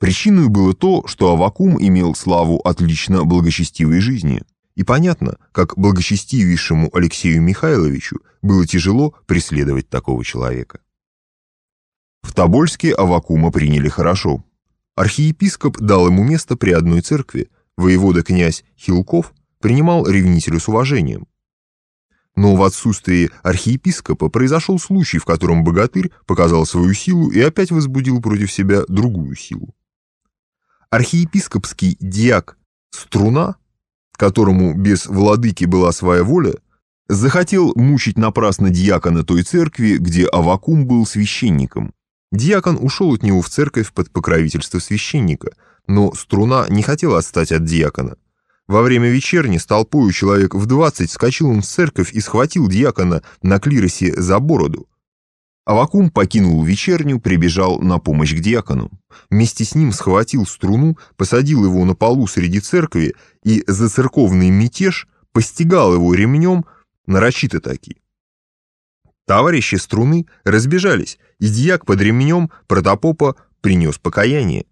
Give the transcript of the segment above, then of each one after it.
Причиной было то, что Авакум имел славу отлично благочестивой жизни. И понятно, как благочестивейшему Алексею Михайловичу было тяжело преследовать такого человека. В Тобольске Авакума приняли хорошо. Архиепископ дал ему место при одной церкви, воевода князь Хилков принимал ревнителя с уважением. Но в отсутствии архиепископа произошел случай, в котором богатырь показал свою силу и опять возбудил против себя другую силу архиепископский диак Струна, которому без владыки была своя воля, захотел мучить напрасно диакона той церкви, где Авакум был священником. Диакон ушел от него в церковь под покровительство священника, но Струна не хотел отстать от диакона. Во время вечерни с толпою человек в двадцать скочил он в церковь и схватил диакона на клиросе за бороду. Авакум покинул вечерню, прибежал на помощь к диакону. Вместе с ним схватил струну, посадил его на полу среди церкви и за церковный мятеж постигал его ремнем, нарочито таки. Товарищи струны разбежались, и дьяк под ремнем протопопа принес покаяние.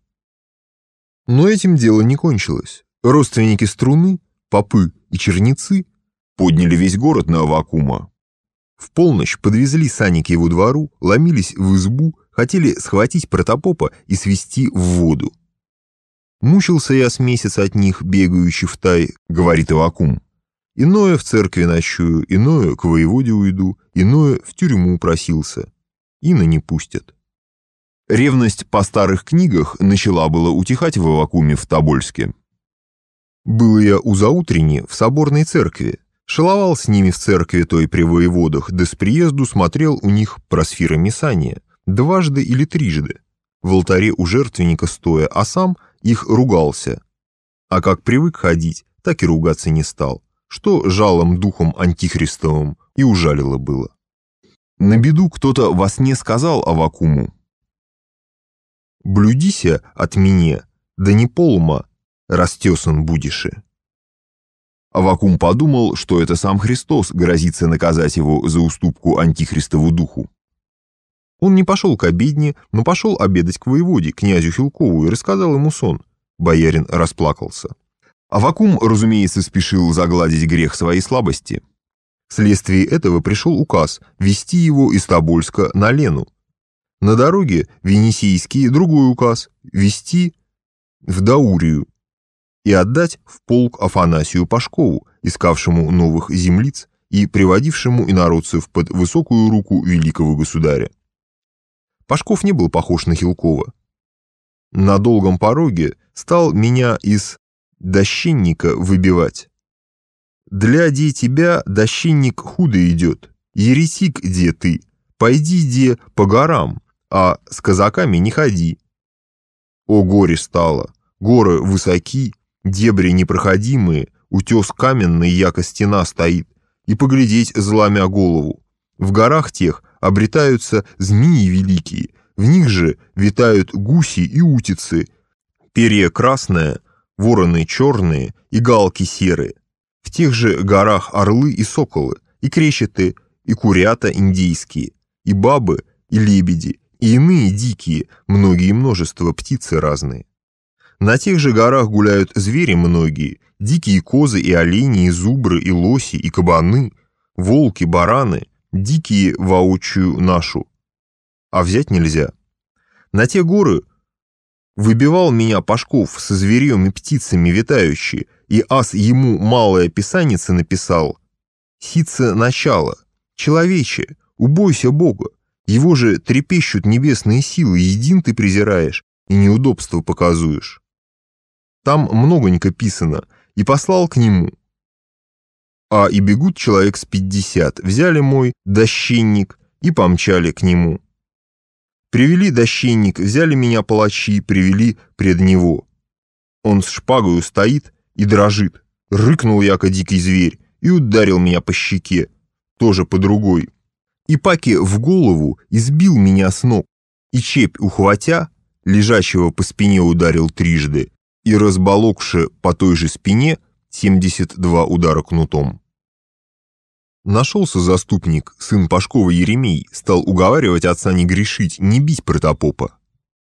Но этим дело не кончилось. Родственники струны, попы и черницы подняли весь город на Авакума, в полночь подвезли сани к его двору, ломились в избу, хотели схватить протопопа и свести в воду. «Мучился я с месяца от них, бегающий в тай», — говорит Ивакум. «Иное в церкви ночую, иное к воеводе уйду, иное в тюрьму просился. Ина не пустят». Ревность по старых книгах начала было утихать в Ивакуме в Тобольске. Был я у заутренни в соборной церкви, Шаловал с ними в церкви той при воеводах, да с приезду смотрел у них просфира Мисания, дважды или трижды, в алтаре у жертвенника стоя, а сам их ругался. А как привык ходить, так и ругаться не стал, что жалом духом антихристовым и ужалило было. На беду кто-то во сне сказал Авакуму, «Блюдися от меня, да не полма, растесан будеше». Авакум подумал, что это сам Христос грозится наказать его за уступку антихристову духу. Он не пошел к обедне, но пошел обедать к воеводе, князю Хилкову, и рассказал ему сон. Боярин расплакался. Авакум, разумеется, спешил загладить грех своей слабости. Вследствие этого пришел указ вести его из Тобольска на Лену. На дороге Венесийский другой указ вести в Даурию, и отдать в полк Афанасию Пашкову, искавшему новых землиц и приводившему инородцев под высокую руку великого государя. Пашков не был похож на Хилкова. На долгом пороге стал меня из дощенника выбивать. Для де тебя дощенник худо идет, еретик где ты, пойди де по горам, а с казаками не ходи. О горе стало, горы высоки, Дебри непроходимые, утес каменный, яко стена стоит, и поглядеть, зламя голову. В горах тех обретаются змеи великие, в них же витают гуси и утицы, перья красное, вороны черные и галки серые. В тех же горах орлы и соколы, и крещеты, и курята индейские, и бабы, и лебеди, и иные дикие, многие множество птицы разные. На тех же горах гуляют звери многие, дикие козы и олени, и зубры, и лоси, и кабаны, волки, бараны, дикие воочию нашу. А взять нельзя. На те горы выбивал меня Пашков со зверем и птицами витающие, и ас ему малое писанице написал «Сица начало, человече, убойся Бога, его же трепещут небесные силы, един ты презираешь и неудобство показуешь». Там многонько писано, и послал к нему. А и бегут человек с пятьдесят, взяли мой дощенник и помчали к нему. Привели дощенник, взяли меня палачи, привели пред него. Он с шпагою стоит и дрожит. Рыкнул яко дикий зверь и ударил меня по щеке, тоже по другой. И паки в голову избил меня с ног, и чепь ухватя, лежащего по спине ударил трижды, и разболокши по той же спине 72 удара кнутом. Нашелся заступник, сын Пашкова Еремей, стал уговаривать отца не грешить, не бить протопопа.